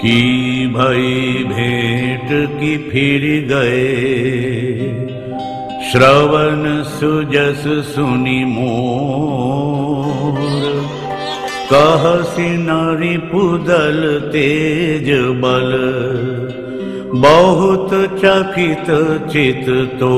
की भई भेंट की फिर गए। श्रवण सुजस सुजसुनि मो कहसि तेज बल। बहुत चकित चित तो